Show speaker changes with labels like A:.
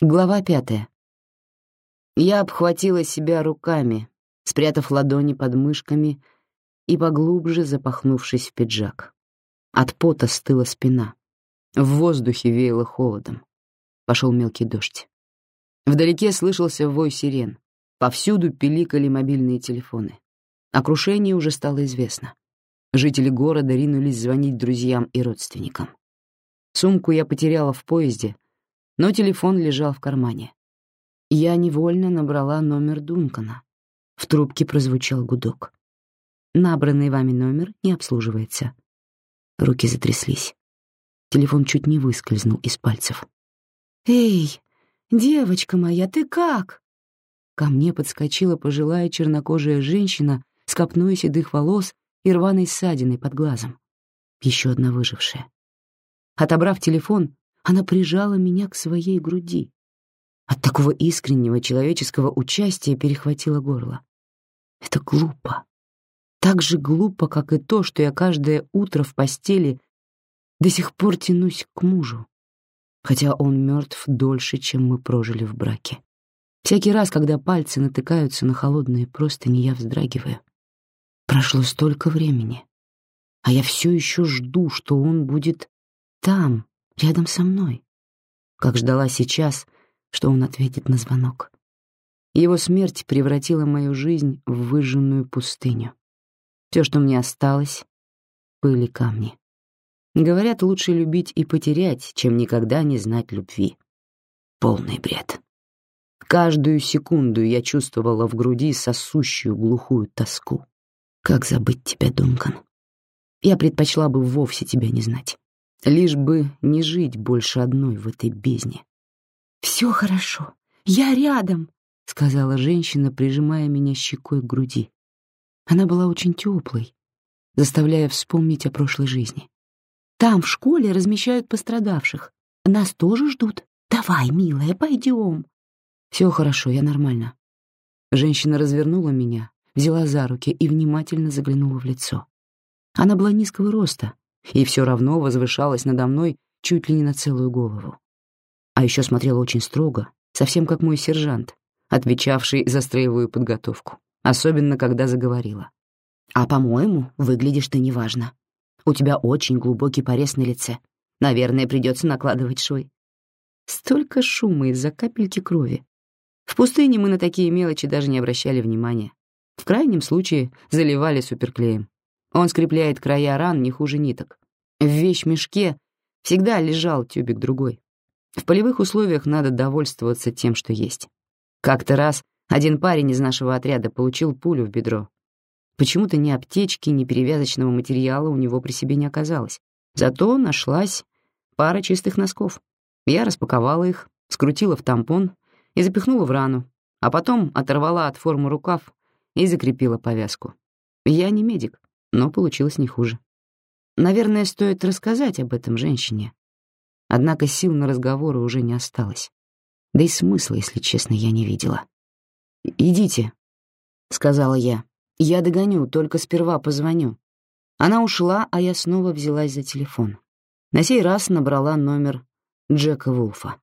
A: Глава пятая. Я обхватила себя руками, спрятав ладони под мышками и поглубже запахнувшись в пиджак. От пота стыла спина. В воздухе веяло холодом. Пошел мелкий дождь. Вдалеке слышался вой сирен. Повсюду пиликали мобильные телефоны. О крушении уже стало известно. Жители города ринулись звонить друзьям и родственникам. Сумку я потеряла в поезде — но телефон лежал в кармане. Я невольно набрала номер Дункана. В трубке прозвучал гудок. «Набранный вами номер не обслуживается». Руки затряслись. Телефон чуть не выскользнул из пальцев. «Эй, девочка моя, ты как?» Ко мне подскочила пожилая чернокожая женщина с копной седых волос и рваной ссадиной под глазом. Еще одна выжившая. Отобрав телефон, она прижала меня к своей груди. От такого искреннего человеческого участия перехватило горло. Это глупо. Так же глупо, как и то, что я каждое утро в постели до сих пор тянусь к мужу, хотя он мертв дольше, чем мы прожили в браке. Всякий раз, когда пальцы натыкаются на холодные простыни, я вздрагиваю. Прошло столько времени, а я все еще жду, что он будет там, рядом со мной, как ждала сейчас, что он ответит на звонок. Его смерть превратила мою жизнь в выжженную пустыню. Все, что мне осталось, были камни. Говорят, лучше любить и потерять, чем никогда не знать любви. Полный бред. Каждую секунду я чувствовала в груди сосущую глухую тоску. Как забыть тебя, Дункан? Я предпочла бы вовсе тебя не знать. Лишь бы не жить больше одной в этой бездне. «Все хорошо, я рядом», — сказала женщина, прижимая меня щекой к груди. Она была очень теплой, заставляя вспомнить о прошлой жизни. «Там, в школе, размещают пострадавших. Нас тоже ждут. Давай, милая, пойдем». «Все хорошо, я нормально». Женщина развернула меня, взяла за руки и внимательно заглянула в лицо. Она была низкого роста, и все равно возвышалась надо мной чуть ли не на целую голову. А еще смотрела очень строго, совсем как мой сержант, отвечавший за строевую подготовку, особенно когда заговорила. «А, по-моему, выглядишь ты неважно. У тебя очень глубокий порез на лице. Наверное, придется накладывать швы». Столько шума из-за капельки крови. В пустыне мы на такие мелочи даже не обращали внимания. В крайнем случае заливали суперклеем. Он скрепляет края ран не хуже ниток. В вещмешке всегда лежал тюбик другой. В полевых условиях надо довольствоваться тем, что есть. Как-то раз один парень из нашего отряда получил пулю в бедро. Почему-то ни аптечки, ни перевязочного материала у него при себе не оказалось. Зато нашлась пара чистых носков. Я распаковала их, скрутила в тампон и запихнула в рану, а потом оторвала от формы рукав и закрепила повязку. Я не медик, но получилось не хуже. Наверное, стоит рассказать об этом женщине. Однако сил на разговоры уже не осталось. Да и смысла, если честно, я не видела. «Идите», — сказала я. «Я догоню, только сперва позвоню». Она ушла, а я снова взялась за телефон. На сей раз набрала номер Джека Вулфа.